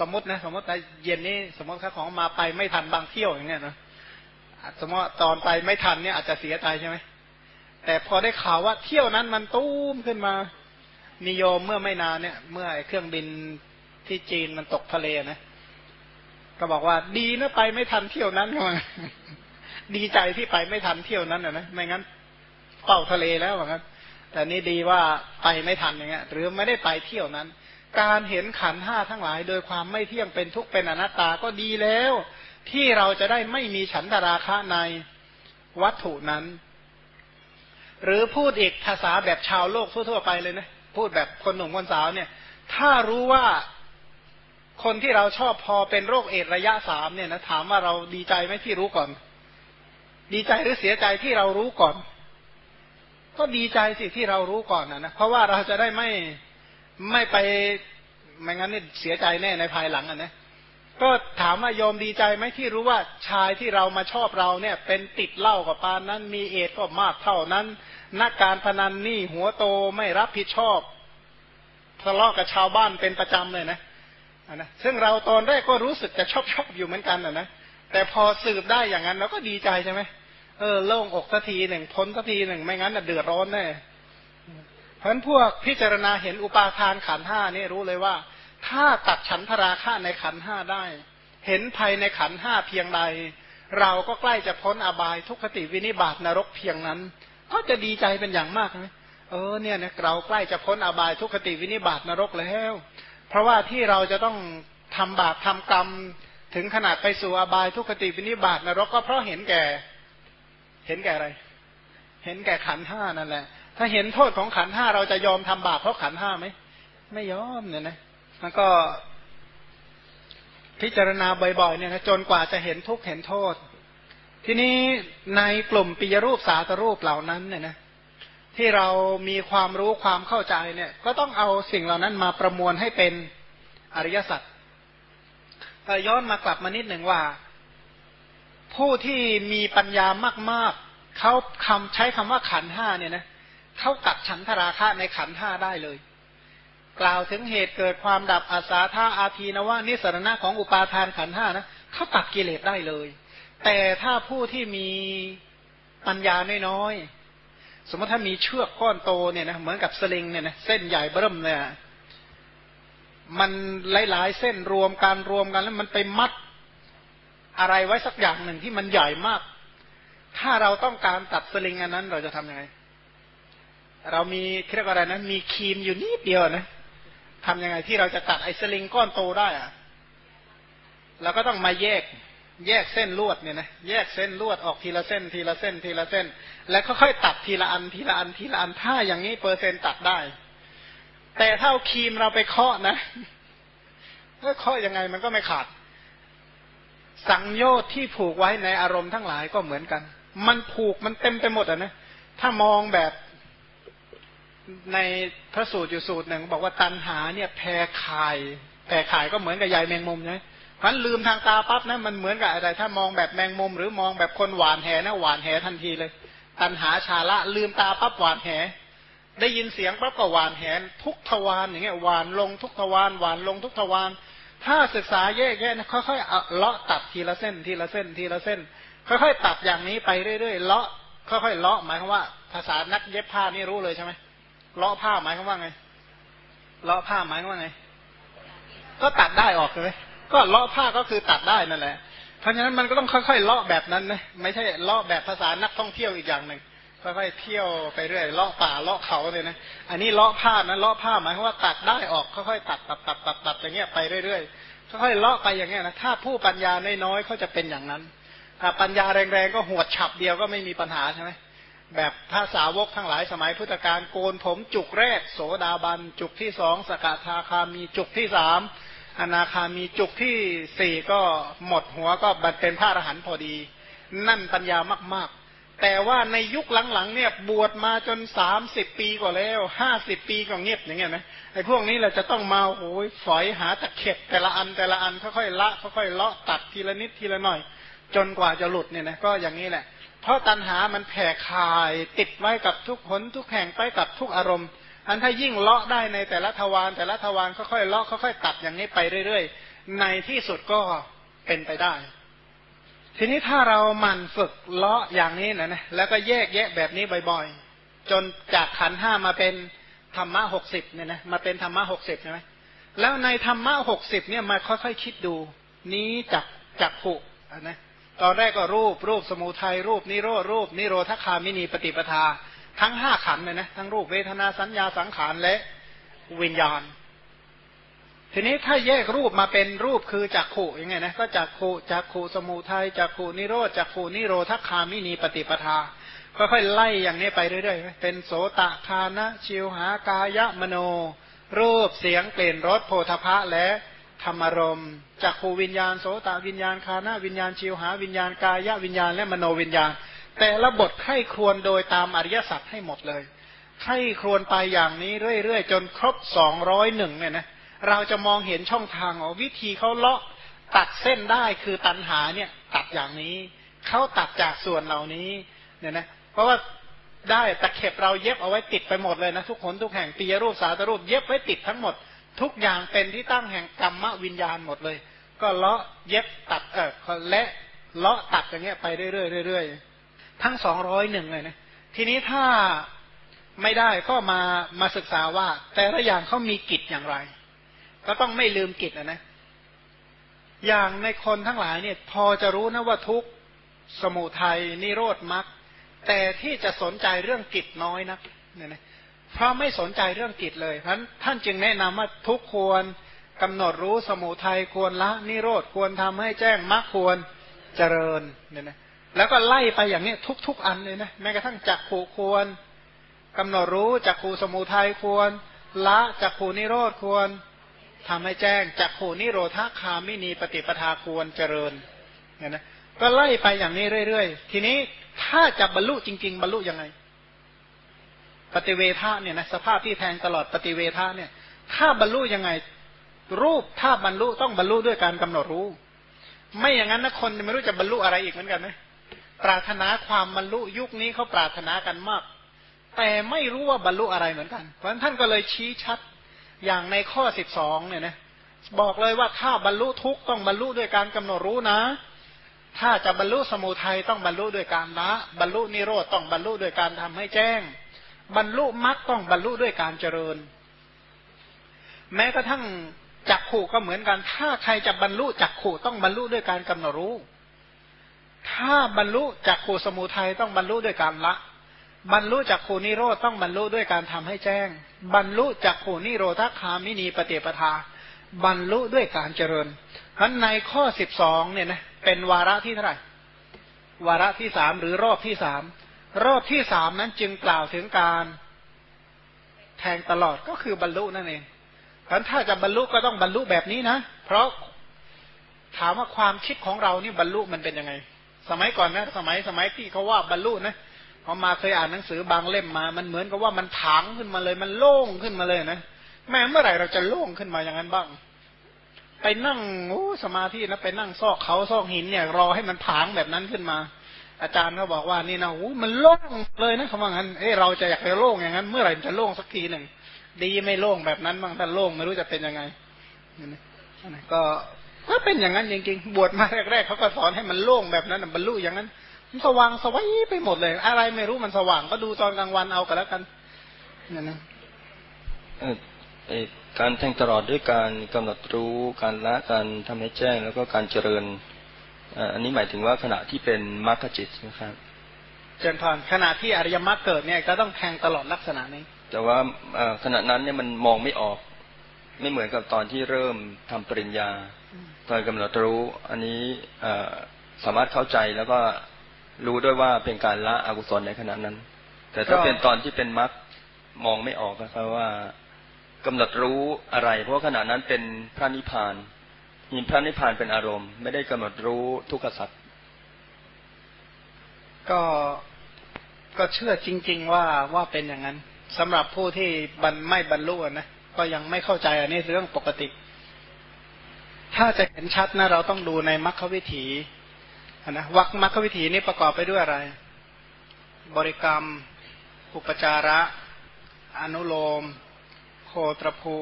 สมมตินะ สมมติในเย็นนี้สมมติถ้าของมาไปไม่ทันบางเที่ยวอย่างเงี้ยนะสมมติตอนไปไม่ทันเนี่ยอาจจะเสียใจใช่ไหมแต่พอได้ข่าวว่าเที่ยวนั้นมันตู้มขึ้นมานิยมเมื่อไม่นานเนี่ย เมื่อเครื่องบินที่จีนมันตกทะเลนะก็บอกว่าดีนะไปไม่ทันเที่ยวนั้นมาดีใจที่ไปไม่ทันเที่ยวนั้นนะไม่งั้นเป่าทะเลแล้วเหมือนกันแต่นี่ดีว่าไปไม่ทันอย่างเงี้ย หรือไม่ได้ไปเที่ยวนั้น การเห็นขันห้าทั้งหลาย โดยความไม่เที่ยงเป็นทุกข์เป็นอนัตตาก็ดีแล้ว ที่เราจะได้ไม่มีฉันทราคะในวัตถุนั้น หรือพูดอีกภาษาแบบชาวโลกทั่วๆไปเลยนะพูดแบบคนหนุ่มคนสาวเนี่ย ถ้ารู้ว่าคนที่เราชอบพอเป็นโรคเอดระยะสามเนี่ยนะถามว่าเราดีใจไหมที่รู้ก่อน ดีใจหรือเสียใจที่เรารู้ก่อน ก็ดีใจสิที่เรารู้ก่อนนะนะเพราะว่าเราจะได้ไม่ ไม่ไปไม่งั้นนี่เสียใจแน่ในภายหลังอะนะก็ถามว่ายอมดีใจไหมที่รู้ว่าชายที่เรามาชอบเราเนี่ย เป็นติดเหล้ากับปานนั้น มีเอดก็มากเท่านั้น นักการพนันนี่หัวโตไม่รับผิดชอบทะเลาะกับชาวบ้านเป็นประจำเลยนะนะซึ่งเราตอนแรกก็รู้สึกจะชอบชอบอยู่เหมือนกันนะนะแต่พอสืบได้อย่างนั้นเราก็ดีใจใช่ไหมเออโล่งอกสักทีหนึ่งพ้นสักทีหนึ่งไม่งั้นเดือดร้อนแน่ เพราะนั้นพวกพิจารณาเห็นอุปาทานขันห้านี่รู้เลยว่า ถ้าตัดฉันทราคะในขันห้าได้ เห็นภัยในขันห้าเพียงใด เราก็ใกล้จะพ้นอบายทุกขติวินิบาตนรกเพียงนั้น ก็จะดีใจเป็นอย่างมากนะเออเนี่ยนะเราใกล้จะพ้นอบายทุกขติวินิบาตนรกแล้ว เพราะว่าที่เราจะต้องทำบาปทำกรรมถึงขนาดไปสู่อบายทุกขติวินิบาตนรกก็เพราะเห็นแก่ เห็นแก่อะไร เห็นแก่ขันห้านั่นแหละ ถ้าเห็นโทษของขันห้าเราจะยอมทำบาปเพราะขันห้าไหมไม่ยอมเนี่ยนะมันก็ พิจารณาบ่อยๆเนี่ยนะจนกว่าจะเห็นทุกข์เห็นโทษ ทีนี้ในกลุ่มปิยรูปสาตรูปเหล่านั้นเนี่ยนะที่เรามีความรู้ความเข้าใจเนี่ย ก็ต้องเอาสิ่งเหล่านั้นมาประมวลให้เป็นอริยสัจย้อนมากลับมานิดหนึ่งว่า ผู้ที่มีปัญญามาก ๆเขาคำใช้คำว่าขันห้าเนี่ยนะเเขาตัดฉันทราคะในขันห้าได้เลย กล่าวถึงเหตุเกิดความดับอาสาธาอาทีนว่านิสรณะของอุปาทานขันห้านะเขาตัดกิเลสได้เลย แต่ถ้าผู้ที่มีปัญญาน้อยๆสมมติถ้ามีเชือกก้อนโตเนี่ยนะเหมือนกับสลิงเนี่ยนะเส้นใหญ่เบิ่มเนี่ยมันหลาย ๆ เส้นรวมกันรวมกันแล้วมันไปมัดอะไรไว้สักอย่างหนึ่งที่มันใหญ่มาก ถ้าเราต้องการตัดสลิงอันนั้นเราจะทำยังไง เรามีเรียกอะไรนะมีครีมอยู่นิดเดียวนะทำยังไงที่เราจะตัดไอ้สลิงก้อนโตได้อะเราก็ต้องมาแยกแยกเส้นลวดเนี่ยนะแยกเส้นลวดออกทีละเส้น ทีละเส้น ทีละเส้น แล้วค่อยๆตัดทีละอันทีละอันทีละอันถ้าอย่างนี้เปอร์เซ็นต์ตัดได้ แต่ถ้าครีมเราไปเคาะนะถ้าเคาะยังไงมันก็ไม่ขาด สังโยชน์ที่ผูกไว้ในอารมณ์ทั้งหลายก็เหมือนกัน มันผูกมันเต็มไปหมดอะนะถ้ามองแบบ ในพระสูตรอยู่สูตรหนึ่ง บอกว่าตันหาเนี่ยแพรข่ายแพรข่ายก็เหมือนกับใยแมงมุมใช่ไหมพันลืมทางตาปั๊บนะมันเหมือนกับอะไร ถ้ามองแบบแมงมุม หรือมองแบบคนหวานแหนะหวานแหทันทีเลย ตันหาชาละลืมตาปั๊บหวานแห ได้ยินเสียงปั๊บก็หวานแหทุกทวารอย่างเงี้ยหวานลงทุกทวารหวานลงทุกทวารถ้าศึกษาแยกแยะนะค่อยๆเลาะตัดทีละเส้นทีละเส้นทีละเส้น ค่อยๆตัดอย่างนี้ไปเรื่อยๆเลาะค่อยๆเลาะหมายความว่า ภาษานักเย็บผ้านี่รู้เลยใช่ไหม เลาะผ้าหมายความว่าไง เลาะผ้าหมายความว่าไง ก็ตัดได้ออกเลยก็เลาะผ้าก็คือตัดได้นั่นแหละ เพราะฉะนั้นมันก็ต้องค่อยๆเลาะแบบนั้นนะไม่ใช่เลาะแบบภาษานักท่องเที่ยวอีกอย่างหนึ่งค่อยๆเที่ยวไปเรื่อยเลาะป่าเลาะเขาเลยนะ อันนี้เลาะผ้านะเลาะผ้าหมายความว่าตัดได้ออกค่อยๆตัดตัดตัดตัดตัดอย่างเงี้ยไปเรื่อยๆค่อยๆเลาะไปอย่างเงี้ยนะถ้าผู้ปัญญาน้อยๆเขาจะเป็นอย่างนั้นถ้าปัญญาแรงๆก็หวดฉับเดียวก็ไม่มีปัญหาใช่ไหม แบบภาษาวกทั้งหลายสมัยพุทธกาลโกนผมจุกแรก โสดาบัน จุกที่สองสกทาคามีจุกที่สามอนาคามีจุกที่สี่ก็หมดหัวก็บันเป็นพระอรหันต์พอดี นั่นปัญญามากแต่ว่าในยุคหลังๆเนี่ยบวชมาจนสามสิบปีกว่าแล้วห้าสิบปีก็เงียบอย่างเงี้ยนะไอ้พวกนี้เราจะต้องมาโอ้ยฝอยหาตะเข็บแต่ละอันแต่ละอันค่อยๆละค่อยๆเลาะตัดทีละนิดทีละหน่อย จนกว่าจะหลุดเนี่ยนะก็อย่างนี้แหละ เพราะตัณหามันแผ่คายติดไว้กับทุกผลทุกแห่งไปกับทุกอารมณ์ อันถ้ายิ่งเลาะได้ในแต่ละทวารแต่ละทวารค่อยๆเลาะค่อยๆตัดอย่างนี้ไปเรื่อยๆ ในที่สุดก็เป็นไปได้ ทีนี้ถ้าเราหมั่นฝึกเลาะอย่างนี้นะนะแล้วก็แยกแยะแบบนี้บ่อยๆ จนจากขันห้ามาเป็นธรรมะหกสิบเนี่ยนะมาเป็นธรรมะหกสิบใช่ไหมแล้วในธรรมะหกสิบเนี่ยมาค่อยๆคิดดู นี้จักจักขุนะ ตอนแรกก็รูปรูปสมุทัยรูปนิโรธรูปนิโรธคามินีปฏิปทา ทั้งห้าขันเลยนะทั้งรูปเวทนาสัญญาสังขารและวิญญาณ ทีนี้ถ้าแยกรูปมาเป็นรูปคือจักขุยังไงนะก็จักขุจักขุสมุทัยจักขุนิโรธจักขุนิโรธคามินีปฏิปทาค่อยๆไล่อย่างนี้ไปเรื่อยๆ เป็นโสตคานะ ชิวหากายะมโน รูปเสียงเปลี่ยนรสโพธพะและ ธรรมรมจักขูวิญญาณโสตวิญญาณคานะวิญญาณชิวหาวิญญาณกายะวิญญาณและมโนวิญญาณ แต่ละบทไข้ครวนโดยตามอริยสัจให้หมดเลยไข้ครวนไปอย่างนี้เรื่อยๆ จนครบสองร้อยหนึ่งเนี่ยนะเราจะมองเห็นช่องทางออวิธีเขาเลาะตัดเส้นได้คือตันหาเนี่ยตัดอย่างนี้เขาตัดจากส่วนเหล่านี้เนี่ยนะเพราะว่าได้ตะเข็บเราเย็บเอาไว้ติดไปหมดเลยนะทุกคนทุกแห่งปียรูปสาตรูปเย็บไว้ติดทั้งหมด ทุกอย่างเป็นที่ตั้งแห่งกรรมวิญญาณหมดเลย ก็เลาะเย็บตัดเออและเลาะตัดอย่างเงี้ยไปเรื่อยๆเรื่อยๆทั้งสองร้อยหนึ่งเลยนะทีนี้ถ้าไม่ได้ก็มามาศึกษาว่า แต่ละอย่างเขามีกิจอย่างไร ก็ต้องไม่ลืมกิจนะนะอย่างในคนทั้งหลายเนี่ย พอจะรู้นะว่าทุกสมุทัยนิโรธมรรคแต่ที่จะสนใจเรื่องกิจน้อยนะเนี่ยนะ เพราะไม่สนใจเรื่องกิจเลยเพราะท่านจึงแนะนำว่าทุกควรกำหนดรู้สมุทัยควรละนิโรธควรทำให้แจ้งมรรคควรเจริญเนี่ยนะแล้วก็ไล่ไปอย่างนี้ทุก ๆ อันเลยนะแม้กระทั่งจักขู่ควรกำหนดรู้จักขู่สมุทัยควร ละจักขู่นิโรธควรทำให้แจ้งจักขู่นิโรธคามินีปฏิปทาควรเจริญเนี่ยนะก็ไล่ไปอย่างนี้เรื่อย ๆ ทีนี้ถ้าจะบรรลุจริง ๆ บรรลุยังไง ปฏิเวทะเนี่ยนะสภาพที่แทงตลอดปฏิเวทะเนี่ย ถ้าบรรลุยังไง รูปถ้าบรรลุต้องบรรลุด้วยการกำหนดรู้ ไม่อย่างนั้นนะคนไม่รู้จะบรรลุอะไรอีกเหมือนกันไหมปรารถนาความบรรลุยุคนี้เขาปรารถนากันมาก แต่ไม่รู้ว่าบรรลุอะไรเหมือนกัน เพราะฉะนั้นท่านก็เลยชี้ชัดอย่างในข้อสิบสองเนี่ยนะบอกเลยว่าถ้าบรรลุทุกต้องบรรลุด้วยการกำหนดรู้นะ ถ้าจะบรรลุสมุทัยต้องบรรลุด้วยการละบรรลุนิโรธต้องบรรลุด้วยการทำให้แจ้ง บรรลุมรรคต้องบรรลุด้วยการเจริญ แม้กระทั่งจักขู่ก็เหมือนกัน ถ้าใครจะบรรลุจักขู่ต้องบรรลุด้วยการกำหนดรู้ ถ้าบรรลุจักขู่สมุทัยต้องบรรลุด้วยการละ บรรลุจักขู่นิโรธต้องบรรลุด้วยการทำให้แจ้ง บรรลุจักขู่นิโรธคามินีปฏิปทา บรรลุด้วยการเจริญเพราะในข้อสิบสองเนี่ยนะเป็นวาระที่เท่าไหร่วาระที่สามหรือรอบที่สาม รอบที่สามนั้นจึงกล่าวถึงการแทงตลอดก็คือบรรลุนั่นเองเพราะถ้าจะบรรลุก็ต้องบรรลุแบบนี้นะ เพราะถามว่าความคิดของเรานี่บรรลุมันเป็นยังไง สมัยก่อนนะ สมัยสมัยที่เขาว่าบรรลุนะพอมาเคยอ่านหนังสือบางเล่มมา มันเหมือนกับว่ามันถางขึ้นมาเลย มันโล่งขึ้นมาเลยนะแม้เมื่อไหร่เราจะโล่งขึ้นมาอย่างนั้นบ้าง ไปนั่งโอ้สมาธินะไปนั่งซอกเขาซอกหินเนี่ย รอให้มันถางแบบนั้นขึ้นมา อาจารย์เขาบอกว่านี่นะโอ้มันโล่งเลยนะคำว่างั้นเอ้เราจะอยากไปโล่งอย่างนั้น เมื่อไหร่จะโล่งสักทีหนึ่งดีไม่โล่งแบบนั้นบ้างถ้าโล่งไม่รู้จะเป็นยังไงก็ก็เป็นอย่างนั้นจริงๆ บวชมาแรกๆเขาก็สอนให้มันโล่งแบบนั้นบรรลุอย่างนั้น มันสว่างสวัยไปหมดเลย อะไรไม่รู้มันสว่างก็ดูตอนกลางวันเอากันแล้วกันนี่นะการแทงตลอดด้วยการกำหนดรู้การละการทำให้แจ้งแล้วก็การเจริญ อันนี้หมายถึงว่าขณะที่เป็นมรรคจิตนะครับเจนพรขณะที่อริยมรรคเกิดเนี่ยก็ต้องแทงตลอดลักษณะนี้ แต่ว่าขณะนั้นเนี่ยมันมองไม่ออก ไม่เหมือนกับตอนที่เริ่มทำปริญญา ตอนกำหนดรู้ อันนี้สามารถเข้าใจแล้วก็รู้ด้วยว่าเป็นการละอกุศลในขณะนั้น แต่ถ้าเป็นตอนที่เป็นมรรคมองไม่ออกนะครับว่ากำหนดรู้อะไร เพราะขณะนั้นเป็นพระนิพพาน มีพระนิพพานเป็นอารมณ์ ไม่ได้กำหนดรู้ทุกขสัตว์ก็ก็เชื่อจริง ๆ ว่าว่าเป็นอย่างนั้นสำหรับผู้ที่บรรไม่บรรลุนะก็ยังไม่เข้าใจอันนี้เรื่องปกติ ถ้าจะเห็นชัดนะเราต้องดูในมรรควิถีนะวักมรรควิถีนี้ประกอบไปด้วยอะไร บริกรรม อุปจาระ อนุโลม โคตรภู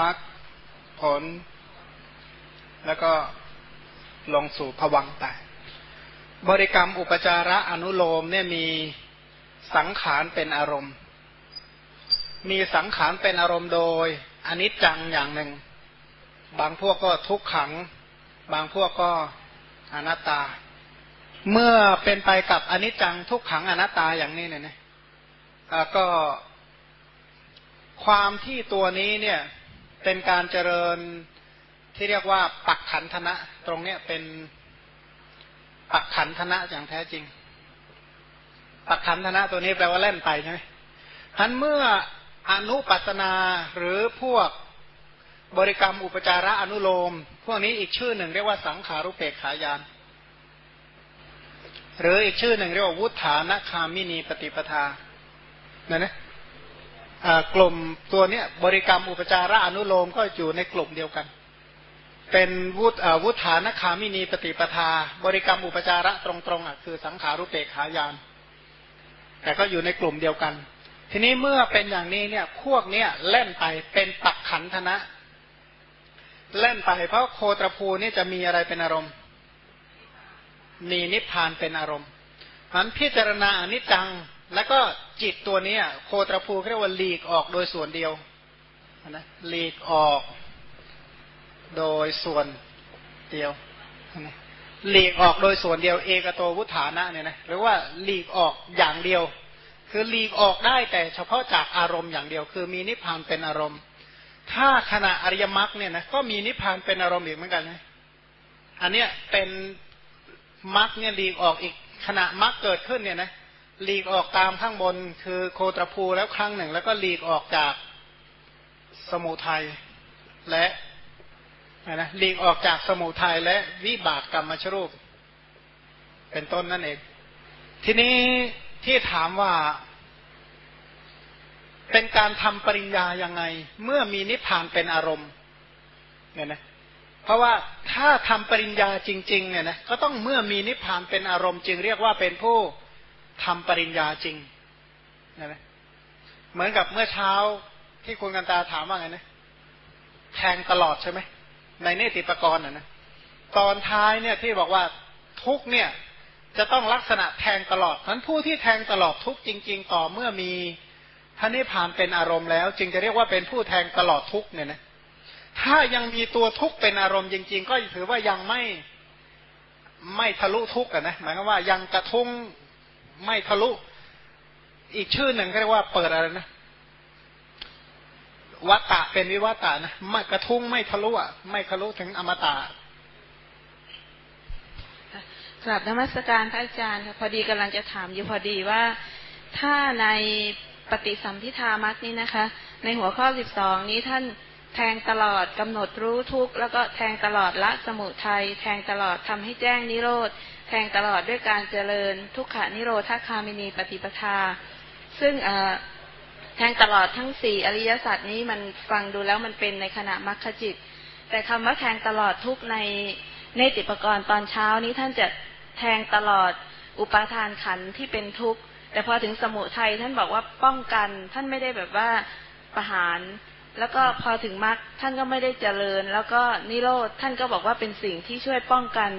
มรรคผล แล้วก็ลงสู่ผวังไปบริกรรมอุปจาระอนุโลมเนี่ยมีสังขารเป็นอารมณ์ มีสังขารเป็นอารมณ์โดยอนิจจังอย่างหนึ่ง บางพวกก็ทุกขัง บางพวกก็อนัตตา เมื่อเป็นไปกับอนิจจังทุกขังอนัตตาอย่างนี้เนี่ยนะก็ความที่ตัวนี้เนี่ยเป็นการเจริญ ที่เรียกว่า ปักขันธนะ ตรงเนี้ยเป็นปักขันธนะอย่างแท้จริง ปักขันธนะตัวนี้แปลว่าเล่นไปใช่ไหมทันเมื่ออนุปัสนาหรือพวกบริกรรมอุปจาระอนุโลม พวกนี้อีกชื่อหนึ่งเรียกว่าสังขารุเปกขายาน หรืออีกชื่อหนึ่งเรียกว่าวุฒานคามินีปฏิปทาเนี่ยนะกลุ่มตัวเนี้ยบริกรรมอุปจาระอนุโลมก็อยู่ในกลุ่มเดียวกัน เป็นวุฒวุฒานคามินีปฏิปทา บริกรรมอุปจาระตรงๆอะคือสังขารุเปกขายาน แต่ก็อยู่ในกลุ่มเดียวกัน ทีนี้เมื่อเป็นอย่างนี้เนี่ยพวกเนี้ยเล่นไปเป็นปักขันธนะ เล่นไปเพราะโคตรภูนี่จะมีอะไรเป็นอารมณ์ มีนิพพานเป็นอารมณ์มันพิจารณาอนิจจัง แล้วก็จิตตัวนี้โคตรภูเรียกว่าหลีกออกโดยส่วนเดียวนะหลีกออก โดยส่วนเดียวหลีกออกโดยส่วนเดียวเอกโตวุฒานะเนี่ยนะหรือว่าหลีกออกอย่างเดียว คือหลีกออกได้แต่เฉพาะจากอารมณ์อย่างเดียว คือมีนิพพานเป็นอารมณ์ ถ้าขณะอริยมรรคเนี่ยนะก็มีนิพพานเป็นอารมณ์อีกเหมือนกันนะอันเนี้ยเป็นมรรคเนี่ยหลีกออกอีกขณะมรรคเกิดขึ้นเนี่ยนะหลีกออกตามข้างบนคือโคตรภูแล้วครั้งหนึ่ง แล้วก็หลีกออกจากสมุทัยและ นะหลีกออกจากสมุทัยและวิบากกรรมชรูป เป็นต้นนั่นเอง ทีนี้ที่ถามว่า เป็นการทำปริญญายังไง เมื่อมีนิพพานเป็นอารมณ์ เนี่ยนะ เพราะว่าถ้าทำปริญญาจริง ๆ เนี่ยนะก็ต้องเมื่อมีนิพพานเป็นอารมณ์ จึงเรียกว่าเป็นผู้ทำปริญญาจริงนะเหมือนกับเมื่อเช้าที่คุณกันตาถามว่าไงนะแทงตลอดใช่ไหม ในเนติปกรณ์นะตอนท้ายเนี่ยที่บอกว่าทุกเนี่ยจะต้องลักษณะแทงตลอดนั้นผู้ที่แทงตลอดทุกจริง ๆ ต่อเมื่อมีพระนิพพานเป็นอารมณ์แล้ว จึงจะเรียกว่าเป็นผู้แทงตลอดทุกเนี่ยนะถ้ายังมีตัวทุกเป็นอารมณ์จริง ๆ ก็ถือว่ายังไม่ไม่ทะลุทุกอะนะ หมายความว่ายังกระทุ้งไม่ทะลุ อีกชื่อหนึ่งเรียกว่าเปิดอะไรนะ วัตตะเป็นวิวัตตะนะไม่กระทุ้งไม่ทะลุอะไม่ทะลุถึงอมตะกลับนมัสการพระอาจารย์ค่ะพอดีกำลังจะถามอยู่พอดีว่า ถ้าในปฏิสัมพิธามักนี้นะคะ ในหัวข้อสิบสองนี้ท่านแทงตลอดกำหนดรู้ทุกข์แล้วก็แทงตลอดละสมุทัยแทงตลอดทำให้แจ้งนิโรธแทงตลอดด้วยการเจริญทุกขานิโรธาคามินีปฏิปทา ซึ่ง แทงตลอดทั้งสี่อริยสัจนี้มันฟังดูแล้วมันเป็นในขณะมรรคจิต แต่คำว่าแทงตลอดทุกในเนติปกรณ์ตอนเช้านี้ท่านจะแทงตลอดอุปาทานขันที่เป็นทุกข์ แต่พอถึงสมุทัยท่านบอกว่าป้องกันท่านไม่ได้แบบว่าประหารแล้วก็พอถึงมรรคท่านก็ไม่ได้เจริญ แล้วก็นิโรธท่านก็บอกว่าเป็นสิ่งที่ช่วยป้องกัน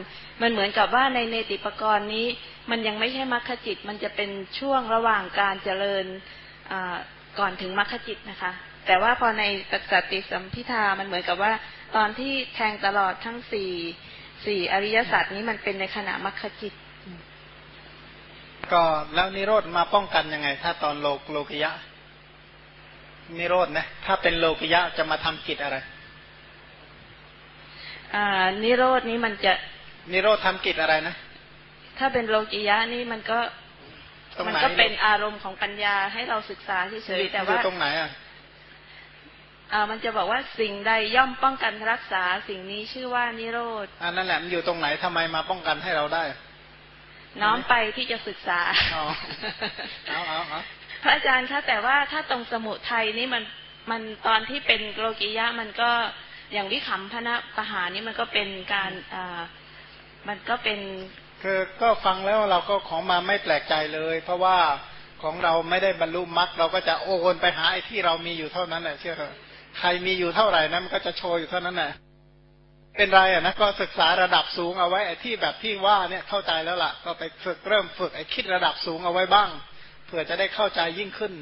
มันเหมือนกับว่าในเนติปกรณ์นี้ มันยังไม่ใช่มรรคจิต มันจะเป็นช่วงระหว่างการเจริญ ก่อนถึงมรรคจิตนะคะ แต่ว่าพอในตัสติสัมพิธามันเหมือนกับว่า ตอนที่แทงตลอดทั้งสี่สี่อริยสัจนี้มันเป็นในขณะมรรคจิต ก็แล้วนิโรธมาป้องกันยังไง ถ้าตอนโลกโลกิยะ นิโรธนะ ถ้าเป็นโลกิยะจะมาทำกิจอะไรอ่านิโรธนี้มันจะ นิโรธทำกิจอะไรนะถ้าเป็นโลกิยะนี่มันก็ มันก็เป็นอารมณ์ของปัญญาให้เราศึกษาเฉยๆแต่ว่าตรงไหนอะอ่ามันจะบอกว่าสิ่งใดย่อมป้องกันรักษาสิ่งนี้ชื่อว่านิโรธอันนั่นแหละมันอยู่ตรงไหนทำไมมาป้องกันให้เราได้ น้อมไปที่จะศึกษาเอาเอาเอาพระอาจารย์คะแต่ว่าถ้าตรงสมุทัยนี่มันมันตอนที่เป็นโลกิยะมันก็อย่างวิขำพนะปหานี่มันก็เป็นการอ่ามันก็เป็น คือก็ฟังแล้วเราก็ของมาไม่แปลกใจเลย เพราะว่าของเราไม่ได้บรรลุมรรคเราก็จะโอนไปหาไอ้ที่เรามีอยู่เท่านั้นแหละเชื่อเถอะใครมีอยู่เท่าไหร่นั้นมันก็จะโชว์อยู่เท่านั้นแหละเป็นไรอะนะก็ศึกษาระดับสูงเอาไว้ไอ้ที่แบบที่ว่าเนี่ยเข้าใจแล้วล่ะ ก็ไปฝึกเริ่มฝึกไอ้คิดระดับสูงเอาไว้บ้างเผื่อจะได้เข้าใจยิ่งขึ้น